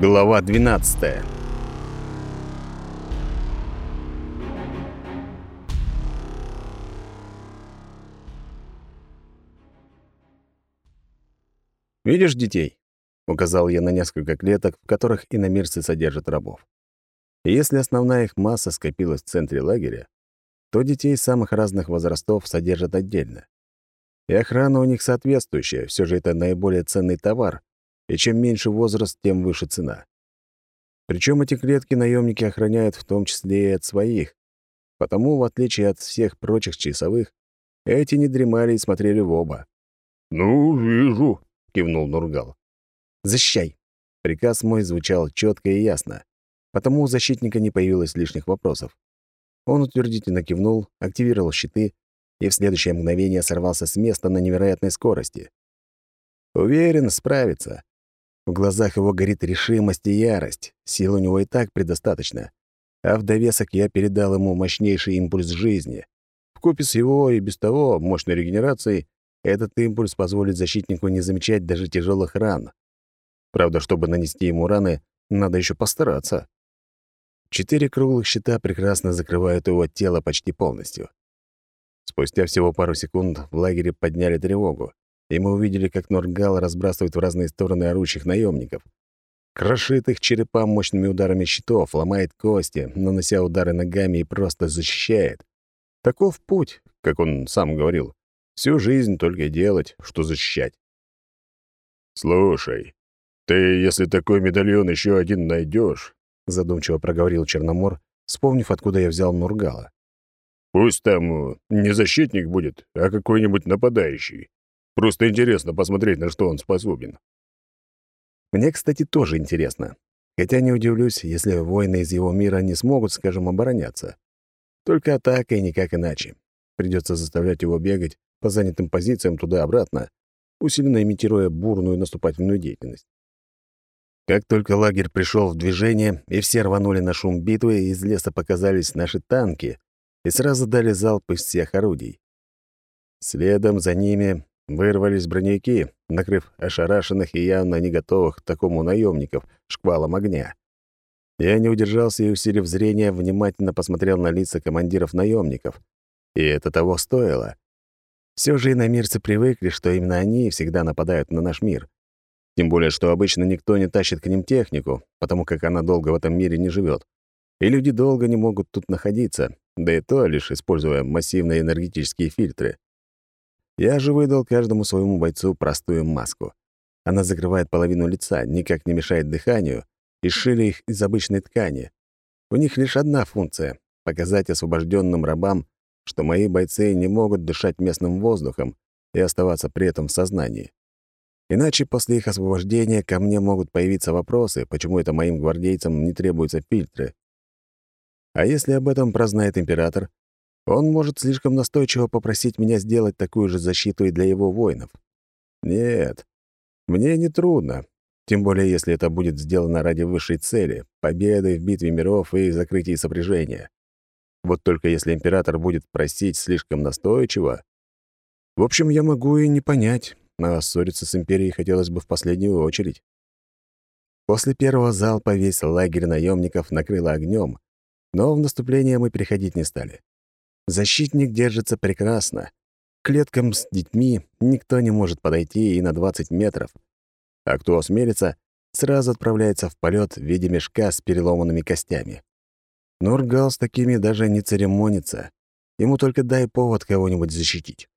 Глава 12. «Видишь детей?» — указал я на несколько клеток, в которых иномирцы содержат рабов. И если основная их масса скопилась в центре лагеря, то детей самых разных возрастов содержат отдельно. И охрана у них соответствующая, все же это наиболее ценный товар, и чем меньше возраст, тем выше цена. Причем эти клетки наемники охраняют в том числе и от своих, потому, в отличие от всех прочих часовых, эти не дремали и смотрели в оба. «Ну, вижу», — кивнул Нургал. «Защищай!» Приказ мой звучал четко и ясно, потому у защитника не появилось лишних вопросов. Он утвердительно кивнул, активировал щиты и в следующее мгновение сорвался с места на невероятной скорости. Уверен, справится. В глазах его горит решимость и ярость, сил у него и так предостаточно. А в довесок я передал ему мощнейший импульс жизни. Вкупе с его и без того мощной регенерацией этот импульс позволит защитнику не замечать даже тяжелых ран. Правда, чтобы нанести ему раны, надо еще постараться. Четыре круглых щита прекрасно закрывают его тело почти полностью. Спустя всего пару секунд в лагере подняли тревогу и мы увидели, как Норгал разбрасывает в разные стороны орущих наемников. Крошит их черепа мощными ударами щитов, ломает кости, нанося удары ногами и просто защищает. Таков путь, как он сам говорил. Всю жизнь только делать, что защищать. «Слушай, ты, если такой медальон еще один найдешь, задумчиво проговорил Черномор, вспомнив, откуда я взял Нургала. «Пусть там э, не защитник будет, а какой-нибудь нападающий. Просто интересно посмотреть, на что он способен. Мне, кстати, тоже интересно. Хотя не удивлюсь, если воины из его мира не смогут, скажем, обороняться. Только атакой, никак иначе. Придется заставлять его бегать по занятым позициям туда-обратно, усиленно имитируя бурную наступательную деятельность. Как только лагерь пришел в движение, и все рванули на шум битвы, из леса показались наши танки и сразу дали залп из всех орудий. Следом за ними Вырвались броневики, накрыв ошарашенных и явно не готовых к такому наемников шквалом огня. Я не удержался и, усилив зрение, внимательно посмотрел на лица командиров наемников. И это того стоило. Все же иномирцы привыкли, что именно они всегда нападают на наш мир. Тем более, что обычно никто не тащит к ним технику, потому как она долго в этом мире не живет. И люди долго не могут тут находиться, да и то лишь используя массивные энергетические фильтры. Я же выдал каждому своему бойцу простую маску. Она закрывает половину лица, никак не мешает дыханию, и шили их из обычной ткани. У них лишь одна функция — показать освобожденным рабам, что мои бойцы не могут дышать местным воздухом и оставаться при этом в сознании. Иначе после их освобождения ко мне могут появиться вопросы, почему это моим гвардейцам не требуются фильтры. А если об этом прознает император, он может слишком настойчиво попросить меня сделать такую же защиту и для его воинов. Нет, мне не трудно, тем более если это будет сделано ради высшей цели — победы в битве миров и закрытии сопряжения. Вот только если император будет просить слишком настойчиво... В общем, я могу и не понять, а ссориться с империей хотелось бы в последнюю очередь. После первого залпа весь лагерь наемников накрыло огнем, но в наступление мы переходить не стали. Защитник держится прекрасно. К клеткам с детьми никто не может подойти и на 20 метров. А кто осмелится, сразу отправляется в полет в виде мешка с переломанными костями. Нургал с такими даже не церемонится. Ему только дай повод кого-нибудь защитить.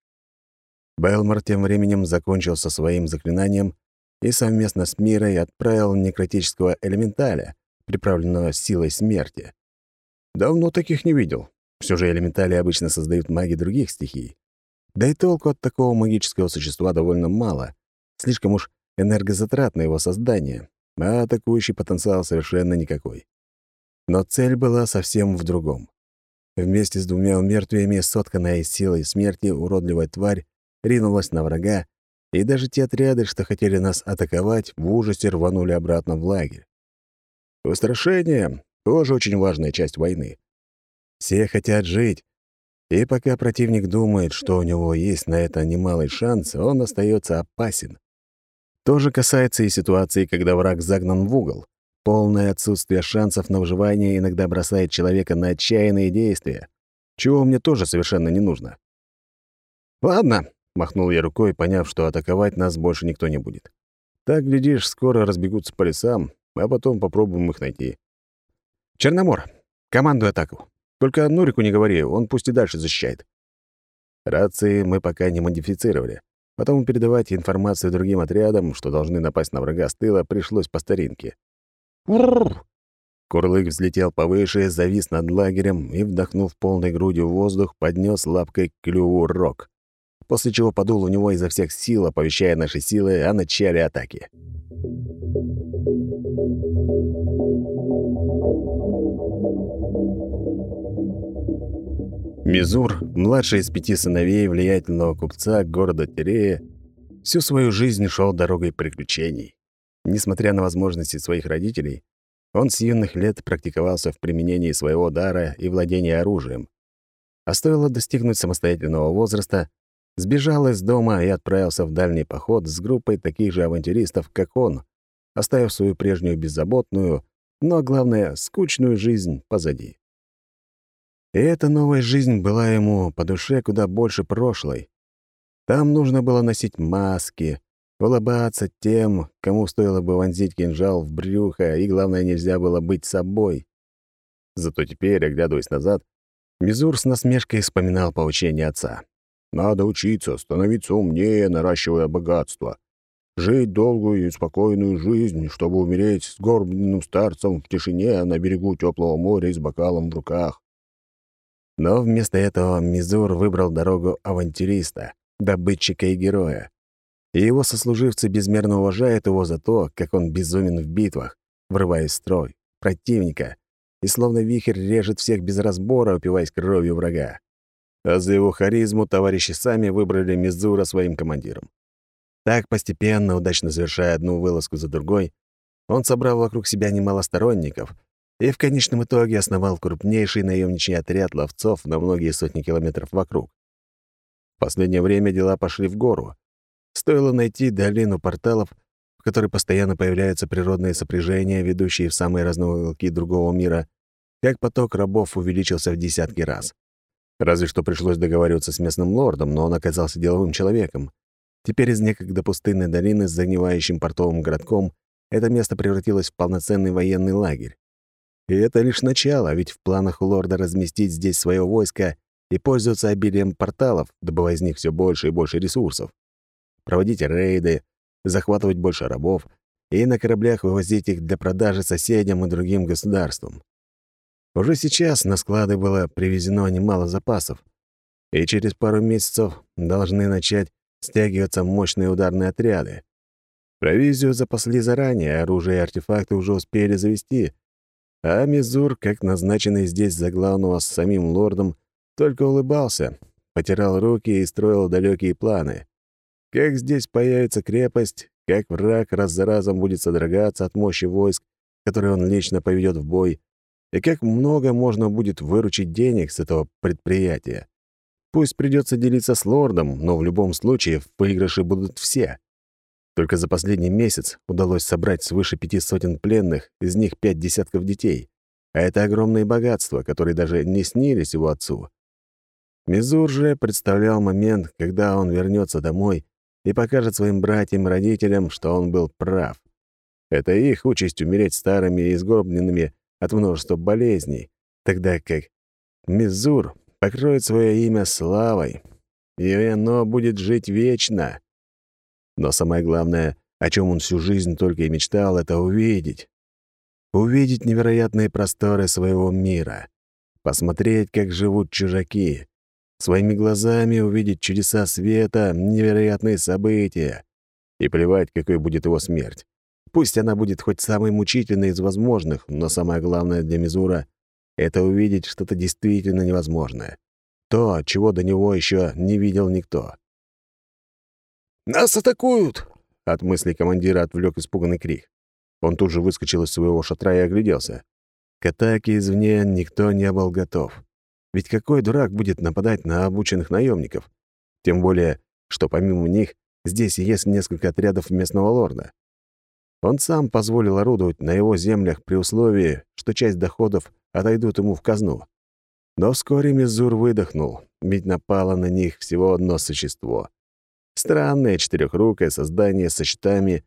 Белмор тем временем закончил со своим заклинанием и совместно с Мирой отправил некротического элементаля, приправленного силой смерти. Давно таких не видел. Все же элементали обычно создают маги других стихий. Да и толку от такого магического существа довольно мало. Слишком уж энергозатратно его создание, а атакующий потенциал совершенно никакой. Но цель была совсем в другом. Вместе с двумя мертвиями сотканная из силы смерти уродливая тварь ринулась на врага, и даже те отряды, что хотели нас атаковать, в ужасе рванули обратно в лагерь. Устрашение — тоже очень важная часть войны. Все хотят жить. И пока противник думает, что у него есть на это немалый шанс, он остается опасен. То же касается и ситуации, когда враг загнан в угол. Полное отсутствие шансов на выживание иногда бросает человека на отчаянные действия, чего мне тоже совершенно не нужно. «Ладно», — махнул я рукой, поняв, что атаковать нас больше никто не будет. «Так, глядишь, скоро разбегутся по лесам, а потом попробуем их найти». «Черномор, командуй атаку. Только Нурику не говори, он пусть и дальше защищает». Рации мы пока не модифицировали, потому передавать информацию другим отрядам, что должны напасть на врага с тыла, пришлось по старинке. Курлык взлетел повыше, завис над лагерем и, вдохнув полной грудью воздух, поднес лапкой к клюву рог, после чего подул у него изо всех сил, оповещая наши силы о начале атаки. Мизур, младший из пяти сыновей влиятельного купца города Терея, всю свою жизнь шел дорогой приключений. Несмотря на возможности своих родителей, он с юных лет практиковался в применении своего дара и владении оружием. А стоило достигнуть самостоятельного возраста, сбежал из дома и отправился в дальний поход с группой таких же авантюристов, как он, оставив свою прежнюю беззаботную, но, главное, скучную жизнь позади. И эта новая жизнь была ему по душе куда больше прошлой. Там нужно было носить маски, улыбаться тем, кому стоило бы вонзить кинжал в брюхо, и, главное, нельзя было быть собой. Зато теперь, оглядываясь назад, Мизур с насмешкой вспоминал поучение отца. «Надо учиться, становиться умнее, наращивая богатство. Жить долгую и спокойную жизнь, чтобы умереть с горбленным старцем в тишине на берегу теплого моря и с бокалом в руках. Но вместо этого Мизур выбрал дорогу авантюриста, добытчика и героя. И его сослуживцы безмерно уважают его за то, как он безумен в битвах, врываясь в строй, противника, и словно вихрь режет всех без разбора, упиваясь кровью врага. А за его харизму товарищи сами выбрали Мизура своим командиром. Так, постепенно, удачно завершая одну вылазку за другой, он собрал вокруг себя немало сторонников — и в конечном итоге основал крупнейший наемничий отряд ловцов на многие сотни километров вокруг. В последнее время дела пошли в гору. Стоило найти долину порталов, в которой постоянно появляются природные сопряжения, ведущие в самые разные уголки другого мира, как поток рабов увеличился в десятки раз. Разве что пришлось договариваться с местным лордом, но он оказался деловым человеком. Теперь из некогда пустынной долины с загнивающим портовым городком это место превратилось в полноценный военный лагерь. И это лишь начало, ведь в планах у лорда разместить здесь свое войско и пользоваться обилием порталов, добывая из них все больше и больше ресурсов. Проводить рейды, захватывать больше рабов и на кораблях вывозить их для продажи соседям и другим государствам. Уже сейчас на склады было привезено немало запасов, и через пару месяцев должны начать стягиваться мощные ударные отряды. Провизию запасли заранее, оружие и артефакты уже успели завести, а Мизур, как назначенный здесь за главного с самим лордом, только улыбался, потирал руки и строил далекие планы. Как здесь появится крепость, как враг раз за разом будет содрогаться от мощи войск, которые он лично поведет в бой, и как много можно будет выручить денег с этого предприятия. Пусть придется делиться с лордом, но в любом случае в выигрыше будут все. Только за последний месяц удалось собрать свыше пяти сотен пленных, из них пять десятков детей. А это огромные богатства, которые даже не снились его отцу. Мизур же представлял момент, когда он вернется домой и покажет своим братьям и родителям, что он был прав. Это их участь умереть старыми и сгорбленными от множества болезней, тогда как Мизур покроет свое имя славой, и оно будет жить вечно. Но самое главное, о чем он всю жизнь только и мечтал, это увидеть. Увидеть невероятные просторы своего мира. Посмотреть, как живут чужаки. Своими глазами увидеть чудеса света, невероятные события. И плевать, какой будет его смерть. Пусть она будет хоть самой мучительной из возможных, но самое главное для Мизура — это увидеть что-то действительно невозможное. То, чего до него еще не видел никто. «Нас атакуют!» От мысли командира отвлек испуганный крик. Он тут же выскочил из своего шатра и огляделся. К атаке извне никто не был готов. Ведь какой дурак будет нападать на обученных наемников? Тем более, что помимо них здесь есть несколько отрядов местного лорда. Он сам позволил орудовать на его землях при условии, что часть доходов отойдут ему в казну. Но вскоре Мизур выдохнул, ведь напало на них всего одно существо. Странное четырехрукое создание со щитами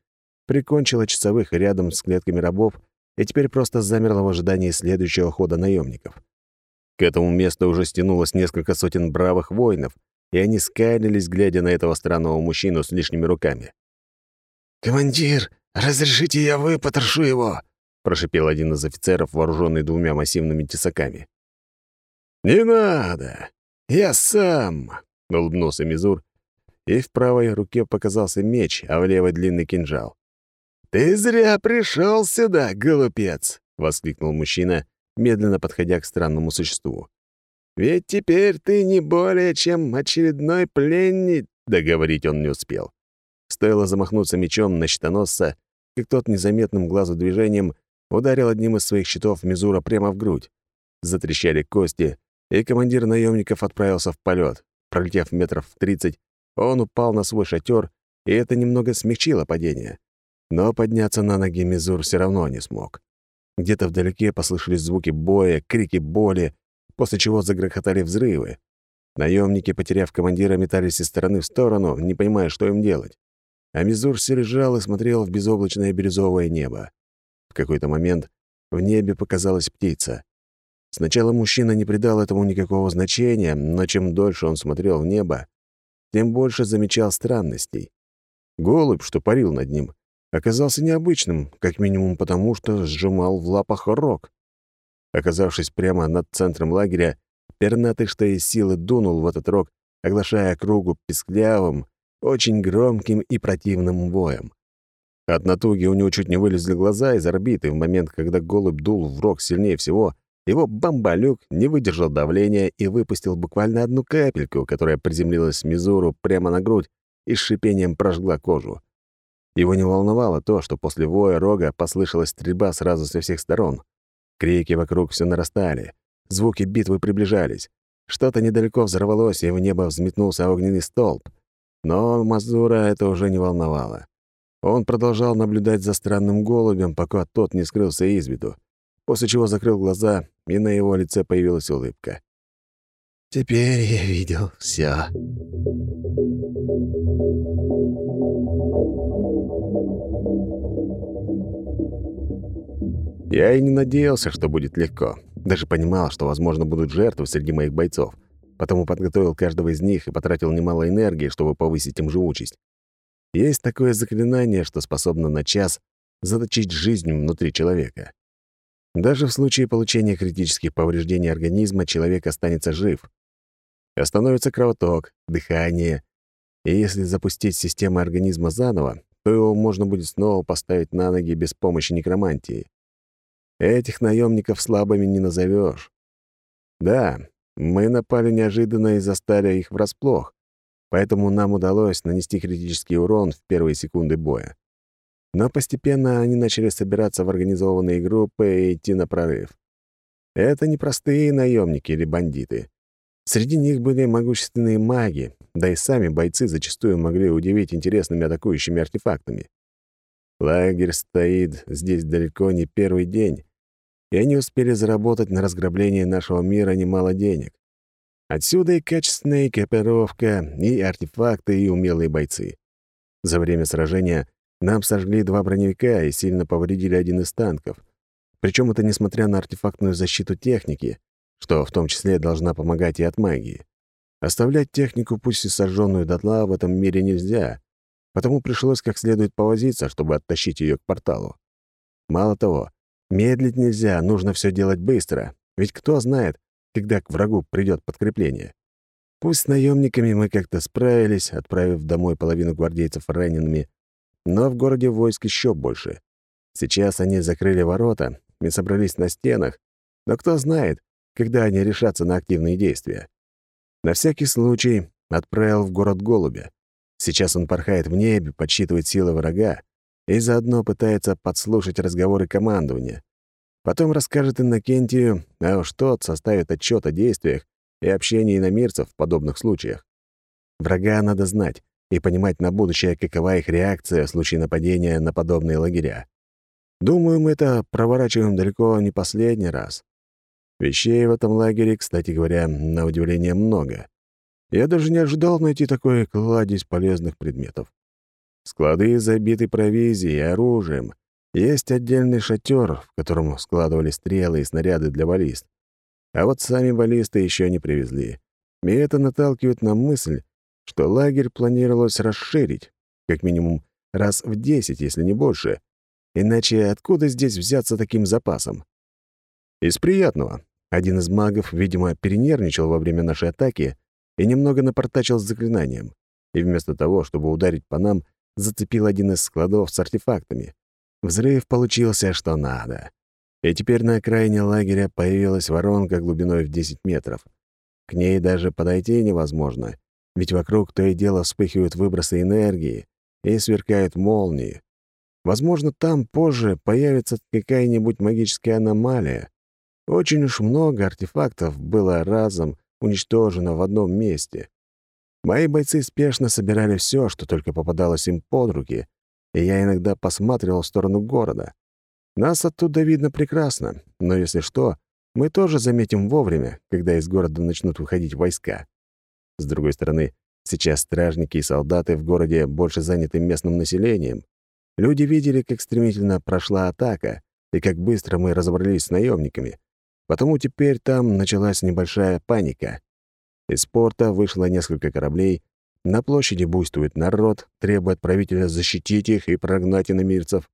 прикончило часовых рядом с клетками рабов и теперь просто замерло в ожидании следующего хода наемников. К этому месту уже стянулось несколько сотен бравых воинов, и они скалились, глядя на этого странного мужчину с лишними руками. «Командир, разрешите я выпотрошу его?» — прошипел один из офицеров, вооруженный двумя массивными тесаками. «Не надо! Я сам!» — улыбнулся Мизур, и в правой руке показался меч, а в левой — длинный кинжал. «Ты зря пришел сюда, голубец!» — воскликнул мужчина, медленно подходя к странному существу. «Ведь теперь ты не более чем очередной пленник...» Договорить он не успел. Стоило замахнуться мечом на щитоносца, как тот незаметным глазу движением ударил одним из своих щитов Мизура прямо в грудь. Затрещали кости, и командир наемников отправился в полет. Пролетев метров в тридцать, он упал на свой шатер, и это немного смягчило падение. Но подняться на ноги Мизур все равно не смог. Где-то вдалеке послышались звуки боя, крики боли, после чего загрохотали взрывы. Наемники, потеряв командира, метались из стороны в сторону, не понимая, что им делать. А Мизур все лежал и смотрел в безоблачное бирюзовое небо. В какой-то момент в небе показалась птица. Сначала мужчина не придал этому никакого значения, но чем дольше он смотрел в небо, тем больше замечал странностей. Голубь, что парил над ним, оказался необычным, как минимум потому, что сжимал в лапах рог. Оказавшись прямо над центром лагеря, пернатый что из силы дунул в этот рог, оглашая округу песклявым, очень громким и противным воем. От натуги у него чуть не вылезли глаза из орбиты в момент, когда голубь дул в рог сильнее всего, его бомбалюк не выдержал давления и выпустил буквально одну капельку, которая приземлилась Мизуру прямо на грудь и с шипением прожгла кожу. Его не волновало то, что после воя рога послышалась стрельба сразу со всех сторон. Крики вокруг все нарастали, звуки битвы приближались. Что-то недалеко взорвалось, и в небо взметнулся огненный столб. Но Мазура это уже не волновало. Он продолжал наблюдать за странным голубем, пока тот не скрылся из виду после чего закрыл глаза, и на его лице появилась улыбка. «Теперь я видел все. Я и не надеялся, что будет легко. Даже понимал, что, возможно, будут жертвы среди моих бойцов. Потому подготовил каждого из них и потратил немало энергии, чтобы повысить им живучесть. Есть такое заклинание, что способно на час заточить жизнь внутри человека. Даже в случае получения критических повреждений организма человек останется жив. Остановится кровоток, дыхание. И если запустить систему организма заново, то его можно будет снова поставить на ноги без помощи некромантии. Этих наемников слабыми не назовешь. Да, мы напали неожиданно и застали их врасплох, поэтому нам удалось нанести критический урон в первые секунды боя. Но постепенно они начали собираться в организованные группы и идти на прорыв. Это не простые наемники или бандиты. Среди них были могущественные маги, да и сами бойцы зачастую могли удивить интересными атакующими артефактами. Лагерь стоит здесь далеко не первый день, и они успели заработать на разграблении нашего мира немало денег. Отсюда и качественная экипировка, и артефакты, и умелые бойцы. За время сражения нам сожгли два броневика и сильно повредили один из танков. Причем это несмотря на артефактную защиту техники, что в том числе должна помогать и от магии. Оставлять технику, пусть и сожженную дотла, в этом мире нельзя, потому пришлось как следует повозиться, чтобы оттащить ее к порталу. Мало того, медлить нельзя, нужно все делать быстро, ведь кто знает, когда к врагу придет подкрепление. Пусть с наемниками мы как-то справились, отправив домой половину гвардейцев ранеными, но в городе войск еще больше. Сейчас они закрыли ворота и собрались на стенах, но кто знает, когда они решатся на активные действия. На всякий случай отправил в город голубя. Сейчас он порхает в небе, подсчитывает силы врага и заодно пытается подслушать разговоры командования. Потом расскажет Иннокентию, а уж тот составит отчет о действиях и общении иномирцев в подобных случаях. Врага надо знать, и понимать на будущее, какова их реакция в случае нападения на подобные лагеря. Думаю, мы это проворачиваем далеко не последний раз. Вещей в этом лагере, кстати говоря, на удивление много. Я даже не ожидал найти такой кладезь полезных предметов. Склады забиты провизией и оружием. Есть отдельный шатер, в котором складывали стрелы и снаряды для баллист. А вот сами баллисты еще не привезли. И это наталкивает на мысль, что лагерь планировалось расширить, как минимум раз в десять, если не больше. Иначе откуда здесь взяться таким запасом? Из приятного. Один из магов, видимо, перенервничал во время нашей атаки и немного напортачил с заклинанием. И вместо того, чтобы ударить по нам, зацепил один из складов с артефактами. Взрыв получился что надо. И теперь на окраине лагеря появилась воронка глубиной в 10 метров. К ней даже подойти невозможно, ведь вокруг то и дело вспыхивают выбросы энергии и сверкают молнии. Возможно, там позже появится какая-нибудь магическая аномалия. Очень уж много артефактов было разом уничтожено в одном месте. Мои бойцы спешно собирали все, что только попадалось им под руки, и я иногда посматривал в сторону города. Нас оттуда видно прекрасно, но если что, мы тоже заметим вовремя, когда из города начнут выходить войска. С другой стороны, сейчас стражники и солдаты в городе больше заняты местным населением. Люди видели, как стремительно прошла атака и как быстро мы разобрались с наемниками. Потому теперь там началась небольшая паника. Из порта вышло несколько кораблей, на площади буйствует народ, требует правителя защитить их и прогнать иномирцев.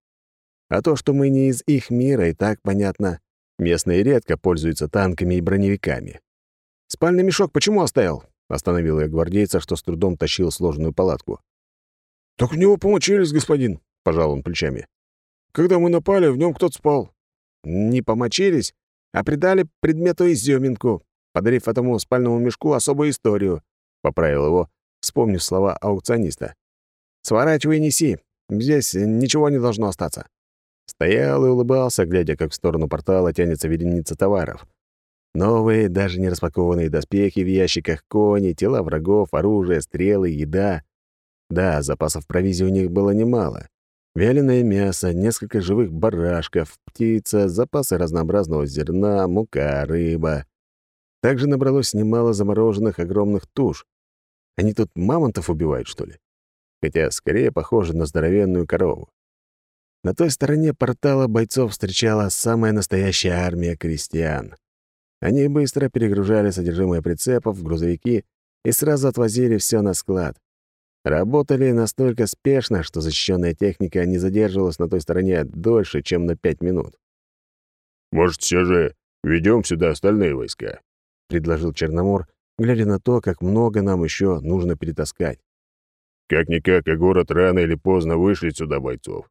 А то, что мы не из их мира, и так понятно. Местные редко пользуются танками и броневиками. «Спальный мешок почему оставил?» Остановил я гвардейца, что с трудом тащил сложенную палатку. «Так в него помочились, господин», — пожал он плечами. «Когда мы напали, в нем кто-то спал». «Не помочились, а придали предмету изюминку, подарив этому спальному мешку особую историю», — поправил его, вспомнив слова аукциониста. «Сворачивай и неси. Здесь ничего не должно остаться». Стоял и улыбался, глядя, как в сторону портала тянется вереница товаров. Новые, даже не распакованные доспехи в ящиках, кони, тела врагов, оружие, стрелы, еда. Да, запасов провизии у них было немало. Вяленое мясо, несколько живых барашков, птица, запасы разнообразного зерна, мука, рыба. Также набралось немало замороженных огромных туш. Они тут мамонтов убивают, что ли? Хотя скорее похоже на здоровенную корову. На той стороне портала бойцов встречала самая настоящая армия крестьян. Они быстро перегружали содержимое прицепов в грузовики и сразу отвозили все на склад. Работали настолько спешно, что защищенная техника не задерживалась на той стороне дольше, чем на пять минут. «Может, все же ведем сюда остальные войска?» — предложил Черномор, глядя на то, как много нам еще нужно перетаскать. «Как-никак, а город рано или поздно вышлет сюда бойцов.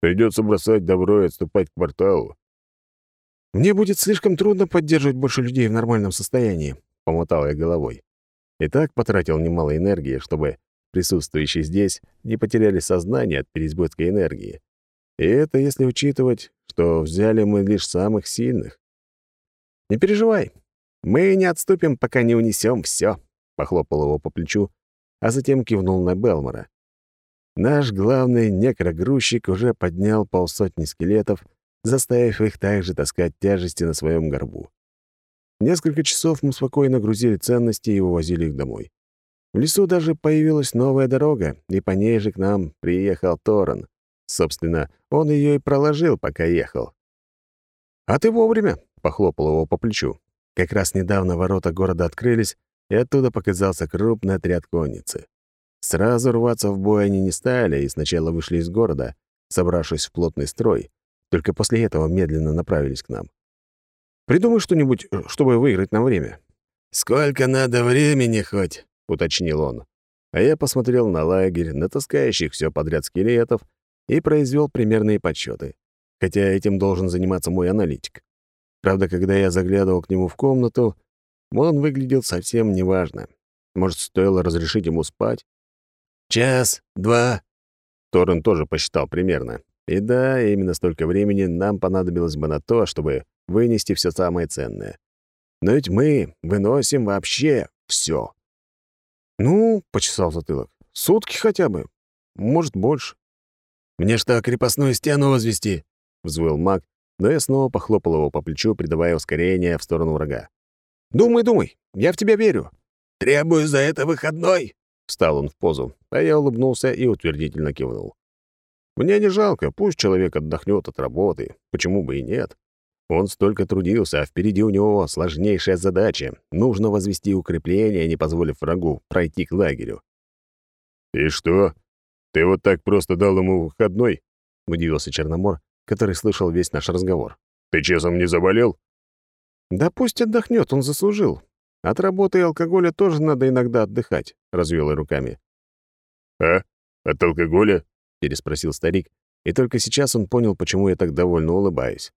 Придется бросать добро и отступать к порталу. «Мне будет слишком трудно поддерживать больше людей в нормальном состоянии», — помотал я головой. И так потратил немало энергии, чтобы присутствующие здесь не потеряли сознание от переизбытка энергии. И это если учитывать, что взяли мы лишь самых сильных. «Не переживай, мы не отступим, пока не унесем все», — похлопал его по плечу, а затем кивнул на Белмора. Наш главный некрогрузчик уже поднял полсотни скелетов, заставив их также таскать тяжести на своем горбу. Несколько часов мы спокойно грузили ценности и вывозили их домой. В лесу даже появилась новая дорога, и по ней же к нам приехал Торон. Собственно, он ее и проложил, пока ехал. «А ты вовремя!» — похлопал его по плечу. Как раз недавно ворота города открылись, и оттуда показался крупный отряд конницы. Сразу рваться в бой они не стали и сначала вышли из города, собравшись в плотный строй, только после этого медленно направились к нам. «Придумай что-нибудь, э, чтобы выиграть нам время». «Сколько надо времени хоть?» — уточнил он. А я посмотрел на лагерь, на таскающих все подряд скелетов и произвел примерные подсчеты. Хотя этим должен заниматься мой аналитик. Правда, когда я заглядывал к нему в комнату, он выглядел совсем неважно. Может, стоило разрешить ему спать? «Час, два». Торрен тоже посчитал примерно. И да, именно столько времени нам понадобилось бы на то, чтобы вынести все самое ценное. Но ведь мы выносим вообще все. «Ну, — почесал затылок, — Сутки хотя бы. Может, больше. «Мне что, крепостную стену возвести?» — взвыл маг, но я снова похлопал его по плечу, придавая ускорение в сторону врага. «Думай, думай, я в тебя верю». «Требую за это выходной!» — встал он в позу, а я улыбнулся и утвердительно кивнул. «Мне не жалко, пусть человек отдохнет от работы, почему бы и нет. Он столько трудился, а впереди у него сложнейшая задача. Нужно возвести укрепление, не позволив врагу пройти к лагерю». «И что? Ты вот так просто дал ему выходной?» — удивился Черномор, который слышал весь наш разговор. «Ты часом не заболел?» «Да пусть отдохнет, он заслужил. От работы и алкоголя тоже надо иногда отдыхать», — развел я руками. «А? От алкоголя?» — переспросил старик, и только сейчас он понял, почему я так довольно улыбаюсь.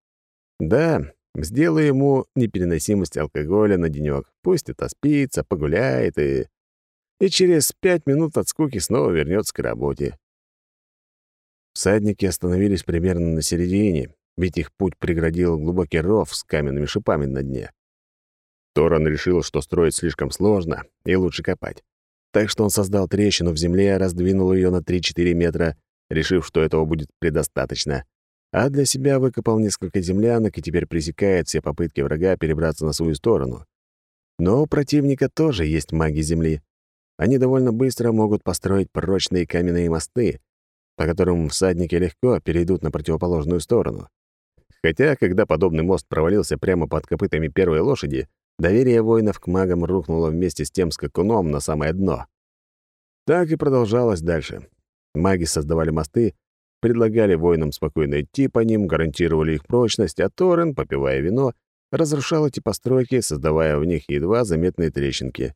«Да, сделай ему непереносимость алкоголя на денёк. Пусть это спится, погуляет и... И через пять минут от скуки снова вернется к работе. Всадники остановились примерно на середине, ведь их путь преградил глубокий ров с каменными шипами на дне. Торан решил, что строить слишком сложно и лучше копать. Так что он создал трещину в земле, раздвинул ее на 3-4 метра, решив, что этого будет предостаточно, а для себя выкопал несколько землянок и теперь пресекает все попытки врага перебраться на свою сторону. Но у противника тоже есть маги земли. Они довольно быстро могут построить прочные каменные мосты, по которым всадники легко перейдут на противоположную сторону. Хотя, когда подобный мост провалился прямо под копытами первой лошади, доверие воинов к магам рухнуло вместе с тем скакуном на самое дно. Так и продолжалось дальше. Маги создавали мосты, предлагали воинам спокойно идти по ним, гарантировали их прочность, а Торрен, попивая вино, разрушал эти постройки, создавая в них едва заметные трещинки.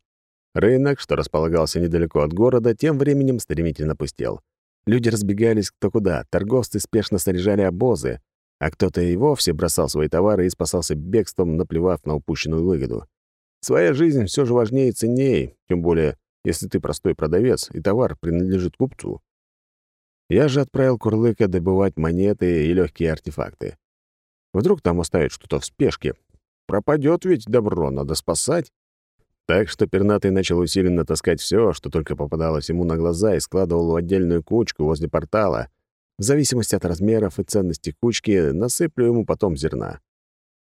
Рынок, что располагался недалеко от города, тем временем стремительно пустел. Люди разбегались кто куда, торговцы спешно снаряжали обозы, а кто-то и вовсе бросал свои товары и спасался бегством, наплевав на упущенную выгоду. Своя жизнь все же важнее и ценнее, тем более, если ты простой продавец, и товар принадлежит купцу. Я же отправил Курлыка добывать монеты и легкие артефакты. Вдруг там оставят что-то в спешке. Пропадет ведь добро, надо спасать. Так что пернатый начал усиленно таскать все, что только попадалось ему на глаза, и складывал в отдельную кучку возле портала. В зависимости от размеров и ценности кучки насыплю ему потом зерна.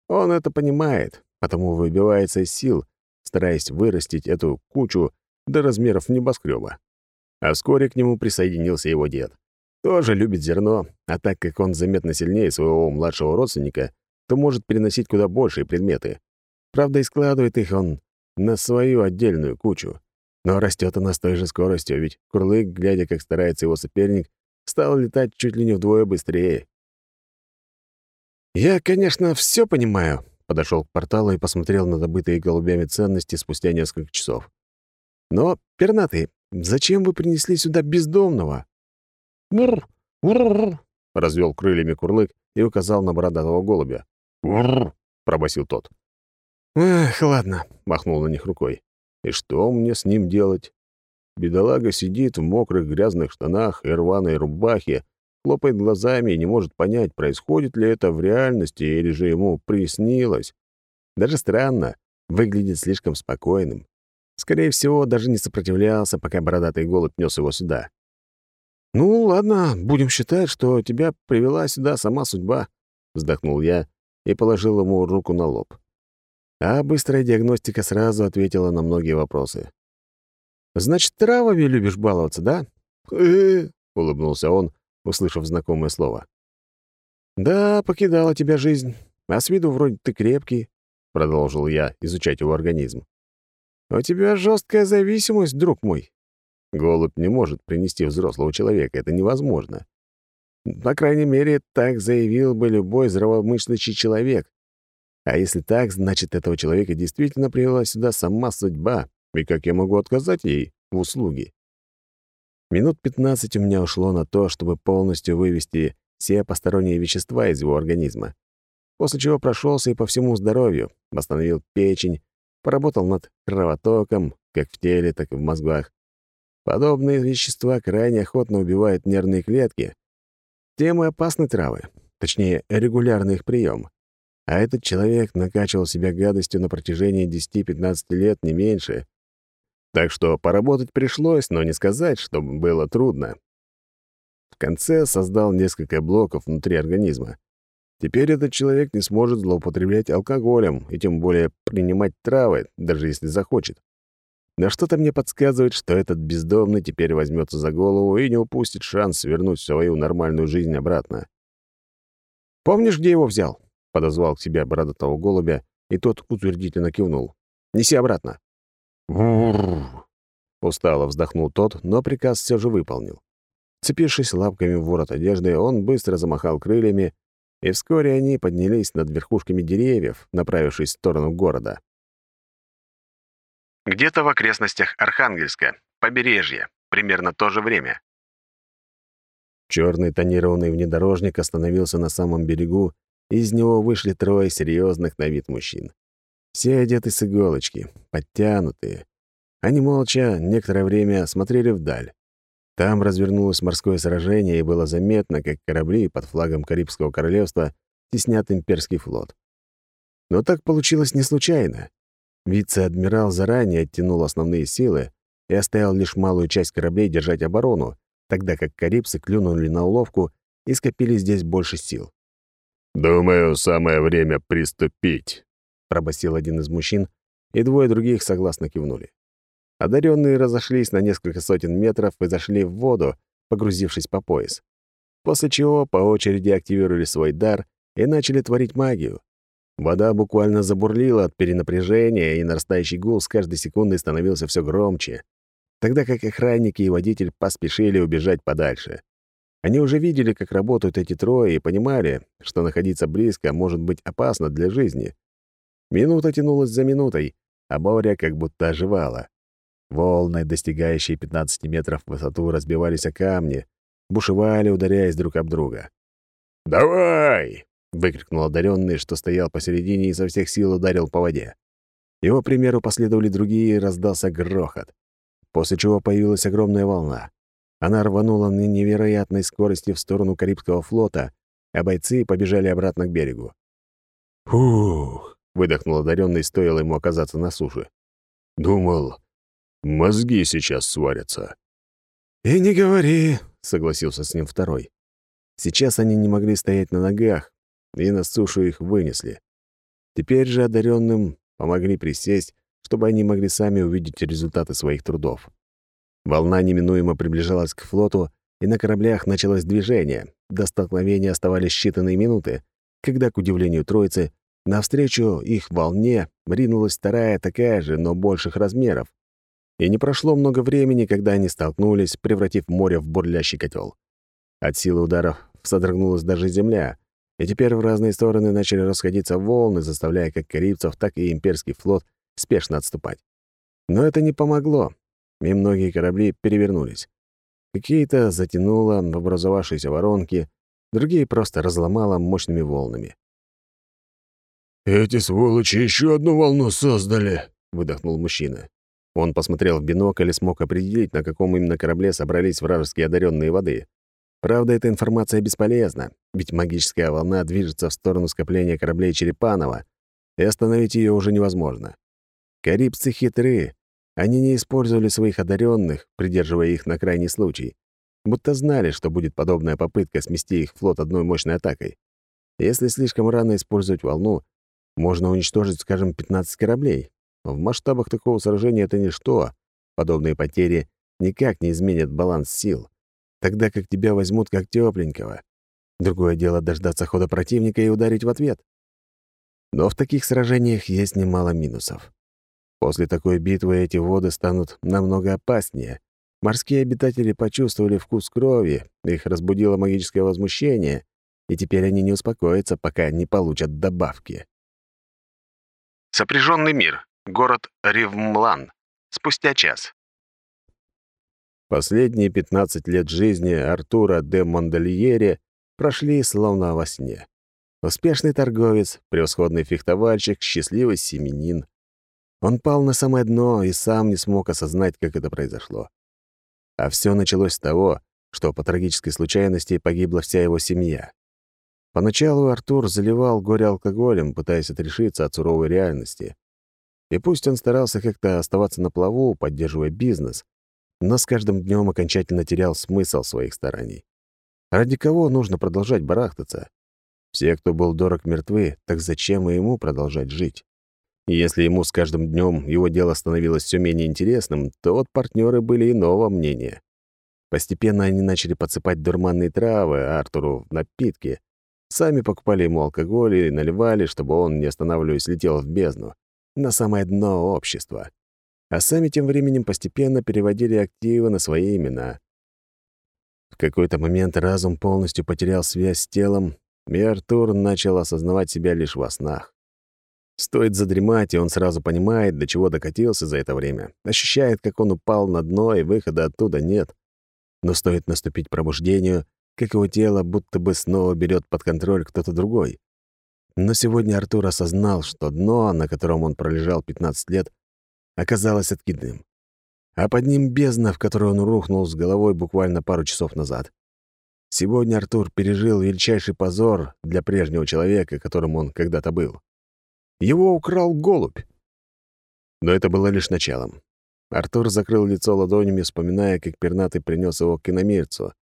Он это понимает, потому выбивается из сил, стараясь вырастить эту кучу до размеров небоскреба. А вскоре к нему присоединился его дед. Тоже любит зерно, а так как он заметно сильнее своего младшего родственника, то может переносить куда большие предметы. Правда, и складывает их он на свою отдельную кучу. Но растет она с той же скоростью, ведь Курлык, глядя, как старается его соперник, стал летать чуть ли не вдвое быстрее. «Я, конечно, все понимаю», — подошел к порталу и посмотрел на добытые голубями ценности спустя несколько часов. «Но, пернатый, зачем вы принесли сюда бездомного?» «Мррр, мррр», — развел крыльями Курлык и указал на бородатого голубя. «Мррр», — пробасил тот. «Эх, ладно», — махнул на них рукой. «И что мне с ним делать?» Бедолага сидит в мокрых грязных штанах и рваной рубахе, хлопает глазами и не может понять, происходит ли это в реальности или же ему приснилось. Даже странно, выглядит слишком спокойным. Скорее всего, даже не сопротивлялся, пока бородатый голубь нес его сюда. «Ну, ладно, будем считать, что тебя привела сюда сама судьба», — вздохнул я и положил ему руку на лоб. А быстрая диагностика сразу ответила на многие вопросы. «Значит, травами любишь баловаться, да?» «Э-э-э», улыбнулся он, услышав знакомое слово. «Да, покидала тебя жизнь, а с виду вроде ты крепкий», — продолжил я изучать его организм. «У тебя жесткая зависимость, друг мой». Голубь не может принести взрослого человека, это невозможно. По крайней мере, так заявил бы любой здравомыслящий человек, а если так, значит, этого человека действительно привела сюда сама судьба, и как я могу отказать ей в услуге? Минут 15 у меня ушло на то, чтобы полностью вывести все посторонние вещества из его организма, после чего прошелся и по всему здоровью, восстановил печень, поработал над кровотоком, как в теле, так и в мозгах. Подобные вещества крайне охотно убивают нервные клетки. Темы опасны травы, точнее, регулярный их прием. А этот человек накачивал себя гадостью на протяжении 10-15 лет, не меньше. Так что поработать пришлось, но не сказать, что было трудно. В конце создал несколько блоков внутри организма. Теперь этот человек не сможет злоупотреблять алкоголем и тем более принимать травы, даже если захочет. Но что-то мне подсказывает, что этот бездомный теперь возьмется за голову и не упустит шанс вернуть свою нормальную жизнь обратно. «Помнишь, где его взял?» — подозвал к себе бородатого голубя, и тот утвердительно кивнул. «Неси обратно». Устало вздохнул тот, но приказ все же выполнил. Цепившись лапками в ворот одежды, он быстро замахал крыльями, и вскоре они поднялись над верхушками деревьев, направившись в сторону города. Где-то в окрестностях Архангельска, побережье, примерно то же время. Черный тонированный внедорожник остановился на самом берегу, и из него вышли трое серьезных на вид мужчин. Все одеты с иголочки, подтянутые. Они молча некоторое время смотрели вдаль. Там развернулось морское сражение, и было заметно, как корабли под флагом Карибского королевства теснят имперский флот. Но так получилось не случайно. Вице-адмирал заранее оттянул основные силы и оставил лишь малую часть кораблей держать оборону, тогда как карибцы клюнули на уловку и скопили здесь больше сил. «Думаю, самое время приступить», — пробасил один из мужчин, и двое других согласно кивнули. Одаренные разошлись на несколько сотен метров и зашли в воду, погрузившись по пояс. После чего по очереди активировали свой дар и начали творить магию. Вода буквально забурлила от перенапряжения, и нарастающий гул с каждой секундой становился все громче, тогда как охранники и водитель поспешили убежать подальше. Они уже видели, как работают эти трое, и понимали, что находиться близко может быть опасно для жизни. Минута тянулась за минутой, а Боря как будто оживала. Волны, достигающие 15 метров в высоту, разбивались о камни, бушевали, ударяясь друг об друга. «Давай!» Выкрикнул одаренный, что стоял посередине и со всех сил ударил по воде. Его примеру последовали другие, и раздался грохот. После чего появилась огромная волна. Она рванула на невероятной скорости в сторону Карибского флота, а бойцы побежали обратно к берегу. «Фух!» — выдохнул одаренный, стоило ему оказаться на суше. «Думал, мозги сейчас сварятся». «И не говори», — согласился с ним второй. Сейчас они не могли стоять на ногах, и на сушу их вынесли. Теперь же одаренным помогли присесть, чтобы они могли сами увидеть результаты своих трудов. Волна неминуемо приближалась к флоту, и на кораблях началось движение. До столкновения оставались считанные минуты, когда, к удивлению троицы, навстречу их волне ринулась вторая такая же, но больших размеров. И не прошло много времени, когда они столкнулись, превратив море в бурлящий котел. От силы ударов содрогнулась даже земля, и теперь в разные стороны начали расходиться волны, заставляя как карибцев, так и имперский флот спешно отступать. Но это не помогло, и многие корабли перевернулись. Какие-то затянуло в образовавшиеся воронки, другие просто разломало мощными волнами. «Эти сволочи еще одну волну создали!» — выдохнул мужчина. Он посмотрел в бинокль и смог определить, на каком именно корабле собрались вражеские одаренные воды. Правда, эта информация бесполезна, ведь магическая волна движется в сторону скопления кораблей Черепанова, и остановить ее уже невозможно. Карибцы хитры. Они не использовали своих одаренных, придерживая их на крайний случай, будто знали, что будет подобная попытка смести их флот одной мощной атакой. Если слишком рано использовать волну, можно уничтожить, скажем, 15 кораблей. В масштабах такого сражения это ничто. Подобные потери никак не изменят баланс сил тогда как тебя возьмут как тепленького. Другое дело дождаться хода противника и ударить в ответ. Но в таких сражениях есть немало минусов. После такой битвы эти воды станут намного опаснее. Морские обитатели почувствовали вкус крови, их разбудило магическое возмущение, и теперь они не успокоятся, пока не получат добавки. Сопряженный мир. Город Ривмлан. Спустя час. Последние 15 лет жизни Артура де Мондельере прошли словно во сне. Успешный торговец, превосходный фехтовальщик, счастливый семенин. Он пал на самое дно и сам не смог осознать, как это произошло. А все началось с того, что по трагической случайности погибла вся его семья. Поначалу Артур заливал горе алкоголем, пытаясь отрешиться от суровой реальности. И пусть он старался как-то оставаться на плаву, поддерживая бизнес, но с каждым днем окончательно терял смысл своих стараний. Ради кого нужно продолжать барахтаться? Все, кто был дорог, мертвы, так зачем и ему продолжать жить? Если ему с каждым днем его дело становилось все менее интересным, то вот партнеры были иного мнения. Постепенно они начали подсыпать дурманные травы Артуру в напитки, сами покупали ему алкоголь и наливали, чтобы он, не останавливаясь, летел в бездну, на самое дно общества. А сами тем временем постепенно переводили активы на свои имена. В какой-то момент разум полностью потерял связь с телом, и Артур начал осознавать себя лишь во снах. Стоит задремать, и он сразу понимает, до чего докатился за это время. Ощущает, как он упал на дно, и выхода оттуда нет. Но стоит наступить пробуждению, как его тело будто бы снова берет под контроль кто-то другой. Но сегодня Артур осознал, что дно, на котором он пролежал 15 лет, оказалось откидным. А под ним бездна, в которую он рухнул с головой буквально пару часов назад. Сегодня Артур пережил величайший позор для прежнего человека, которым он когда-то был. Его украл голубь. Но это было лишь началом. Артур закрыл лицо ладонями, вспоминая, как пернатый принес его к иномирцу.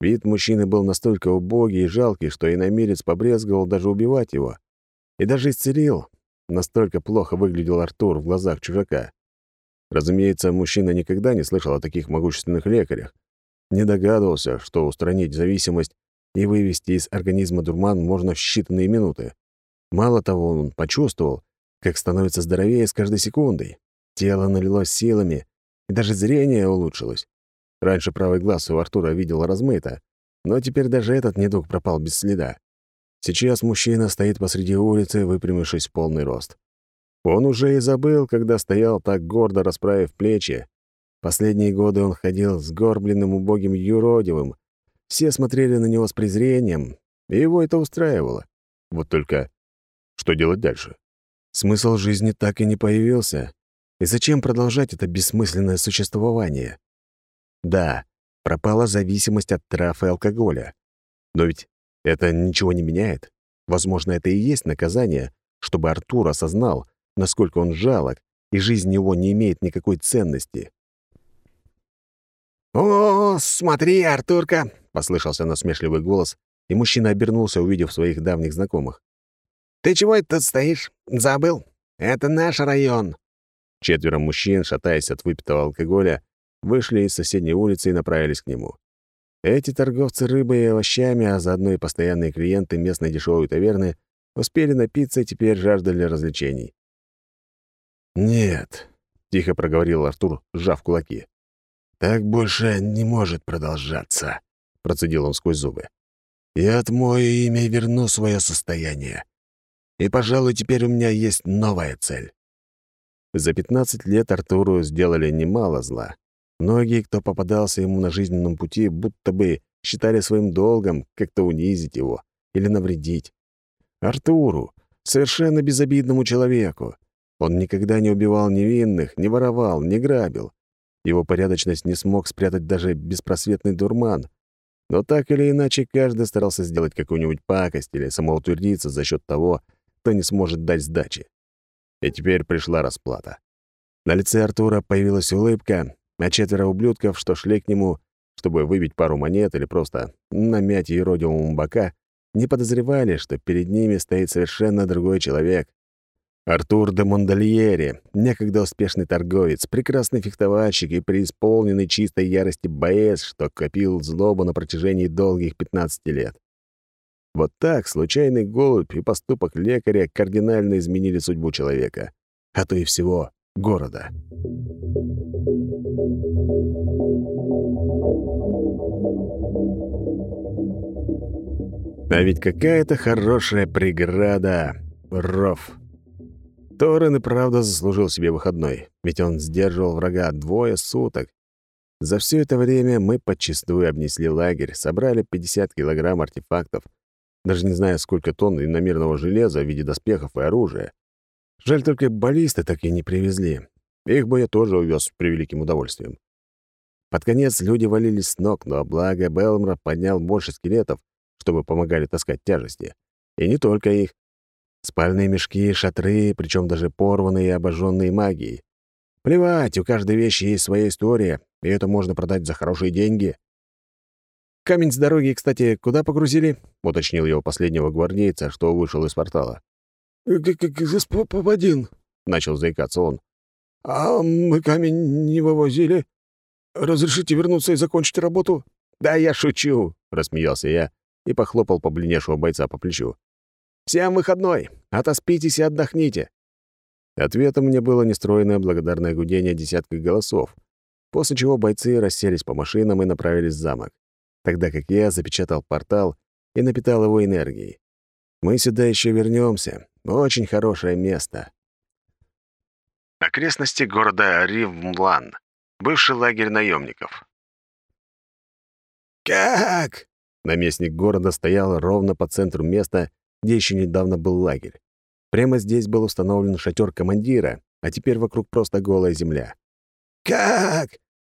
Вид мужчины был настолько убогий и жалкий, что иномирец побрезговал даже убивать его. И даже исцелил. Настолько плохо выглядел Артур в глазах чужака. Разумеется, мужчина никогда не слышал о таких могущественных лекарях. Не догадывался, что устранить зависимость и вывести из организма дурман можно в считанные минуты. Мало того, он почувствовал, как становится здоровее с каждой секундой. Тело налилось силами, и даже зрение улучшилось. Раньше правый глаз у Артура видел размыто, но теперь даже этот недуг пропал без следа. Сейчас мужчина стоит посреди улицы, выпрямившись в полный рост. Он уже и забыл, когда стоял так гордо, расправив плечи. Последние годы он ходил с горбленным убогим юродивым. Все смотрели на него с презрением, и его это устраивало. Вот только что делать дальше? Смысл жизни так и не появился. И зачем продолжать это бессмысленное существование? Да, пропала зависимость от трав и алкоголя. Но ведь это ничего не меняет. Возможно, это и есть наказание, чтобы Артур осознал, насколько он жалок, и жизнь его не имеет никакой ценности. «О, смотри, Артурка!» — послышался насмешливый голос, и мужчина обернулся, увидев своих давних знакомых. «Ты чего это тут стоишь? Забыл? Это наш район». Четверо мужчин, шатаясь от выпитого алкоголя, вышли из соседней улицы и направились к нему. Эти торговцы рыбой и овощами, а заодно и постоянные клиенты местной дешевой таверны, успели напиться и теперь жаждали развлечений. «Нет», — тихо проговорил Артур, сжав кулаки. «Так больше не может продолжаться», — процедил он сквозь зубы. «Я отмою имя и верну свое состояние. И, пожалуй, теперь у меня есть новая цель. За 15 лет Артуру сделали немало зла. Многие, кто попадался ему на жизненном пути, будто бы считали своим долгом как-то унизить его или навредить. Артуру, совершенно безобидному человеку. Он никогда не убивал невинных, не воровал, не грабил. Его порядочность не смог спрятать даже беспросветный дурман. Но так или иначе, каждый старался сделать какую-нибудь пакость или самоутвердиться за счет того, кто не сможет дать сдачи. И теперь пришла расплата. На лице Артура появилась улыбка, а четверо ублюдков, что шли к нему, чтобы выбить пару монет или просто намять еродивому бока, не подозревали, что перед ними стоит совершенно другой человек. Артур де Мондальери, некогда успешный торговец, прекрасный фехтовальщик и преисполненный чистой ярости боец, что копил злобу на протяжении долгих 15 лет. Вот так случайный голубь и поступок лекаря кардинально изменили судьбу человека, а то и всего города. А ведь какая-то хорошая преграда, ров. Торрен и правда заслужил себе выходной, ведь он сдерживал врага двое суток. За все это время мы подчистую обнесли лагерь, собрали 50 килограмм артефактов — даже не зная, сколько тонн иномерного железа в виде доспехов и оружия. Жаль только баллисты так и не привезли. Их бы я тоже увез с превеликим удовольствием. Под конец люди валились с ног, но благо Белмра поднял больше скелетов, чтобы помогали таскать тяжести. И не только их. Спальные мешки, шатры, причем даже порванные и обожженные магией. Плевать, у каждой вещи есть своя история, и это можно продать за хорошие деньги. «Камень с дороги, кстати, куда погрузили?» — уточнил его последнего гвардейца, что вышел из портала. «Господин», — начал заикаться он, — «а мы камень не вывозили. Разрешите вернуться и закончить работу?» «Да я шучу», — рассмеялся я и похлопал побледневшего бойца по плечу. «Всем выходной! Отоспитесь и отдохните!» Ответом мне было нестроенное благодарное гудение десятка голосов, после чего бойцы расселись по машинам и направились в замок, тогда как я запечатал портал и напитал его энергией. Мы сюда еще вернемся. Очень хорошее место. Окрестности города Ривмлан. Бывший лагерь наемников. «Как?» Наместник города стоял ровно по центру места, где еще недавно был лагерь. Прямо здесь был установлен шатер командира, а теперь вокруг просто голая земля. «Как?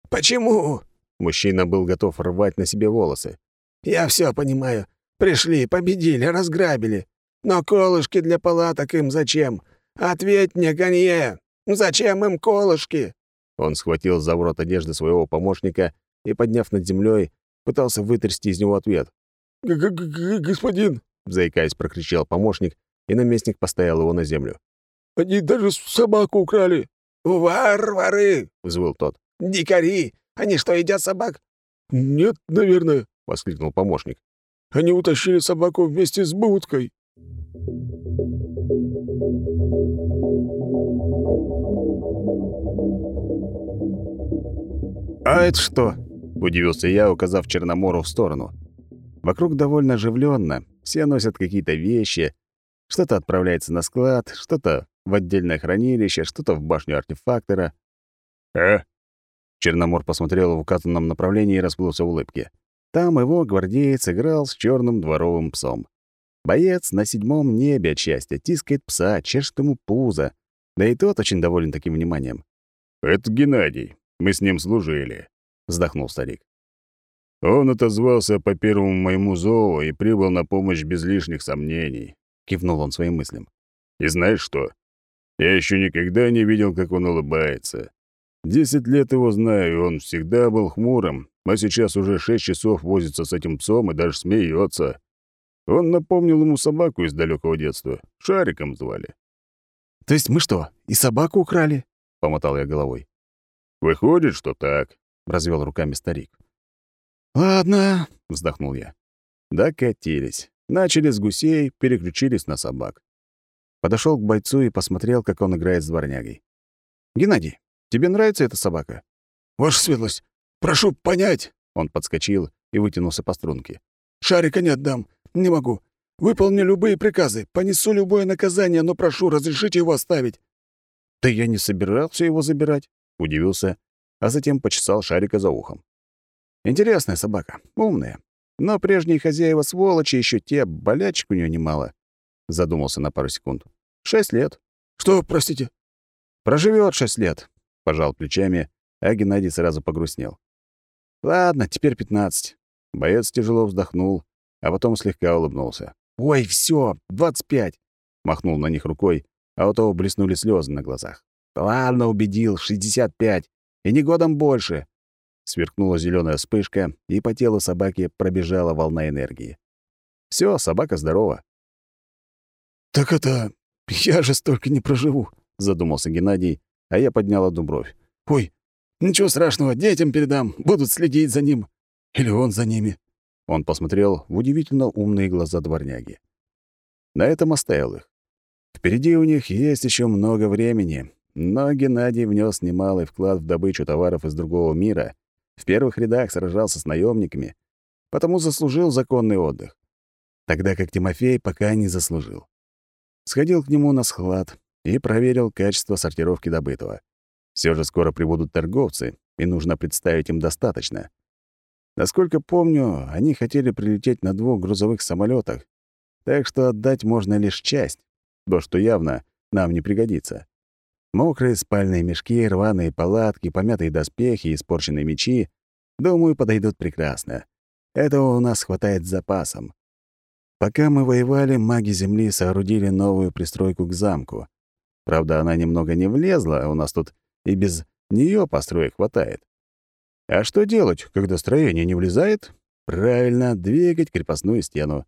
Почему?» Мужчина был готов рвать на себе волосы. «Я все понимаю. Пришли, победили, разграбили. Но колышки для палаток им зачем? Ответь мне, Ганье! Зачем им колышки?» Он схватил за ворот одежды своего помощника и, подняв над землей, пытался вытрясти из него ответ. Г -г -г «Господин!» — заикаясь, прокричал помощник, и наместник поставил его на землю. «Они даже собаку украли!» «Варвары!» — взвыл тот. «Дикари! Они что, едят собак?» «Нет, наверное», — воскликнул помощник. «Они утащили собаку вместе с будкой». «А это что?» — удивился я, указав Черномору в сторону. Вокруг довольно оживленно, все носят какие-то вещи, что-то отправляется на склад, что-то в отдельное хранилище, что-то в башню артефактора. «А?» Черномор посмотрел в указанном направлении и расплылся в улыбке. Там его гвардеец играл с черным дворовым псом. Боец на седьмом небе от счастья тискает пса, чешет ему пузо, да и тот очень доволен таким вниманием. «Это Геннадий. Мы с ним служили», — вздохнул старик. «Он отозвался по первому моему зову и прибыл на помощь без лишних сомнений», — кивнул он своим мыслям. «И знаешь что? Я еще никогда не видел, как он улыбается. Десять лет его знаю, и он всегда был хмурым, а сейчас уже шесть часов возится с этим псом и даже смеется. Он напомнил ему собаку из далекого детства. Шариком звали. «То есть мы что, и собаку украли?» — помотал я головой. «Выходит, что так», — развел руками старик. «Ладно», — вздохнул я. Докатились. Начали с гусей, переключились на собак. Подошел к бойцу и посмотрел, как он играет с дворнягой. «Геннадий, тебе нравится эта собака?» «Ваша светлость, прошу понять!» Он подскочил и вытянулся по струнке. «Шарика не отдам. Не могу. Выполню любые приказы, понесу любое наказание, но прошу, разрешите его оставить». «Да я не собирался его забирать», — удивился, а затем почесал Шарика за ухом. «Интересная собака, умная. Но прежние хозяева сволочи еще те, болячек у нее немало». Задумался на пару секунд. «Шесть лет». «Что, простите?» «Проживет шесть лет», — пожал плечами, а Геннадий сразу погрустнел. «Ладно, теперь пятнадцать». Боец тяжело вздохнул, а потом слегка улыбнулся. «Ой, все, двадцать пять!» Махнул на них рукой, а у того блеснули слезы на глазах. «Ладно, убедил, шестьдесят пять. И не годом больше!» Сверкнула зеленая вспышка, и по телу собаки пробежала волна энергии. Все, собака здорова. «Так это... я же столько не проживу», — задумался Геннадий, а я поднял одну бровь. «Ой, ничего страшного, детям передам, будут следить за ним. Или он за ними». Он посмотрел в удивительно умные глаза дворняги. На этом оставил их. Впереди у них есть еще много времени, но Геннадий внес немалый вклад в добычу товаров из другого мира, в первых рядах сражался с наемниками, потому заслужил законный отдых. Тогда как Тимофей пока не заслужил. Сходил к нему на склад и проверил качество сортировки добытого. Все же скоро прибудут торговцы, и нужно представить им достаточно. Насколько помню, они хотели прилететь на двух грузовых самолетах, так что отдать можно лишь часть, то, что явно нам не пригодится. Мокрые спальные мешки, рваные палатки, помятые доспехи испорченные мечи, думаю, подойдут прекрасно. Этого у нас хватает с запасом. Пока мы воевали, маги Земли соорудили новую пристройку к замку. Правда, она немного не влезла, у нас тут и без нее построек хватает. А что делать, когда строение не влезает? Правильно, двигать крепостную стену.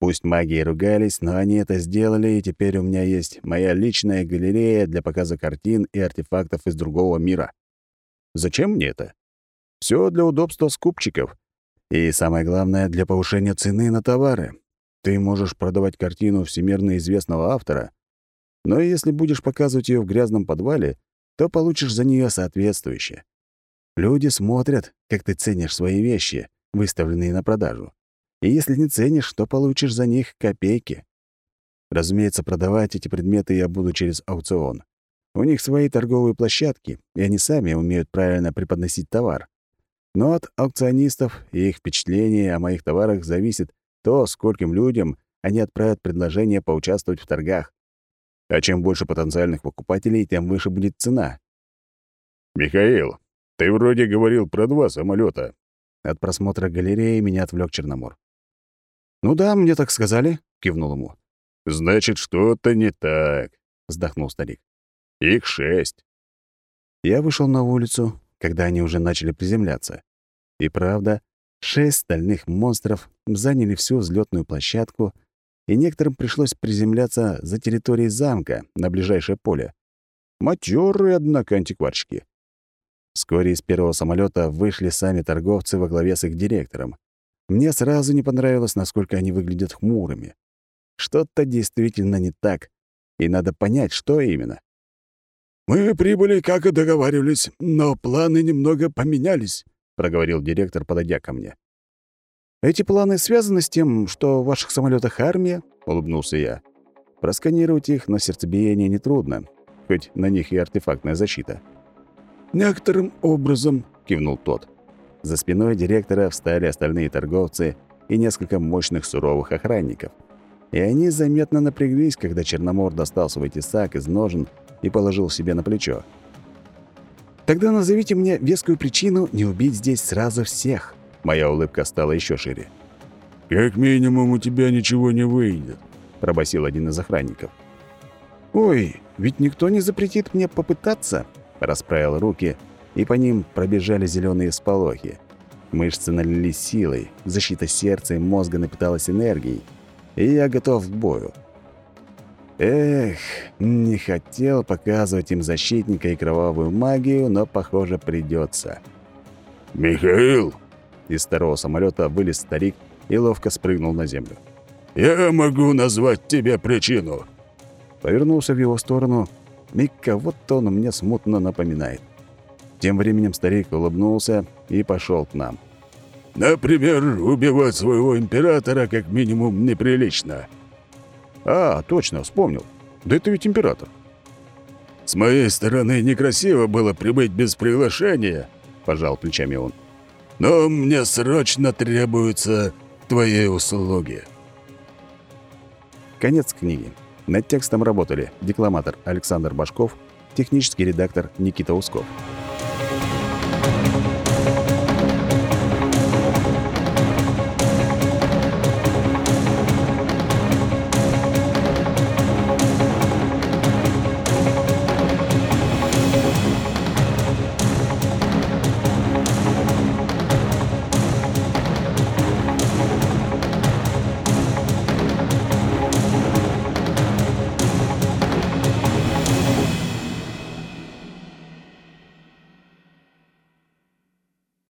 Пусть маги и ругались, но они это сделали, и теперь у меня есть моя личная галерея для показа картин и артефактов из другого мира. Зачем мне это? Все для удобства скупчиков. И самое главное, для повышения цены на товары. Ты можешь продавать картину всемирно известного автора, но если будешь показывать ее в грязном подвале, то получишь за нее соответствующее. Люди смотрят, как ты ценишь свои вещи, выставленные на продажу. И если не ценишь, то получишь за них копейки. Разумеется, продавать эти предметы я буду через аукцион. У них свои торговые площадки, и они сами умеют правильно преподносить товар. Но от аукционистов и их впечатления о моих товарах зависит то, скольким людям они отправят предложение поучаствовать в торгах. А чем больше потенциальных покупателей, тем выше будет цена. «Михаил, ты вроде говорил про два самолета. От просмотра галереи меня отвлек Черномор. «Ну да, мне так сказали», — кивнул ему. «Значит, что-то не так», — вздохнул старик. «Их шесть». Я вышел на улицу, когда они уже начали приземляться. И правда, шесть стальных монстров заняли всю взлетную площадку, и некоторым пришлось приземляться за территорией замка на ближайшее поле. Матерые, однако, антикварщики. Вскоре из первого самолета вышли сами торговцы во главе с их директором. Мне сразу не понравилось, насколько они выглядят хмурыми. Что-то действительно не так, и надо понять, что именно. «Мы прибыли, как и договаривались, но планы немного поменялись», — проговорил директор, подойдя ко мне. «Эти планы связаны с тем, что в ваших самолетах армия?» — улыбнулся я. Просканировать их на сердцебиение нетрудно, хоть на них и артефактная защита. «Некоторым образом», — кивнул тот. За спиной директора встали остальные торговцы и несколько мощных суровых охранников. И они заметно напряглись, когда Черномор достал свой тесак из ножен и положил себе на плечо. «Тогда назовите мне вескую причину не убить здесь сразу всех». Моя улыбка стала еще шире. «Как минимум у тебя ничего не выйдет», — пробасил один из охранников. «Ой, ведь никто не запретит мне попытаться», — расправил руки — и по ним пробежали зеленые сполохи. Мышцы налились силой, защита сердца и мозга напиталась энергией, и я готов к бою. Эх, не хотел показывать им защитника и кровавую магию, но, похоже, придется. «Михаил!» Из второго самолета вылез старик и ловко спрыгнул на землю. «Я могу назвать тебе причину!» Повернулся в его сторону, и кого-то он мне смутно напоминает. Тем временем старик улыбнулся и пошел к нам. «Например, убивать своего императора как минимум неприлично». «А, точно, вспомнил. Да это ведь император». «С моей стороны некрасиво было прибыть без приглашения», — пожал плечами он. «Но мне срочно требуются твои услуги». Конец книги. Над текстом работали декламатор Александр Башков, технический редактор Никита Усков.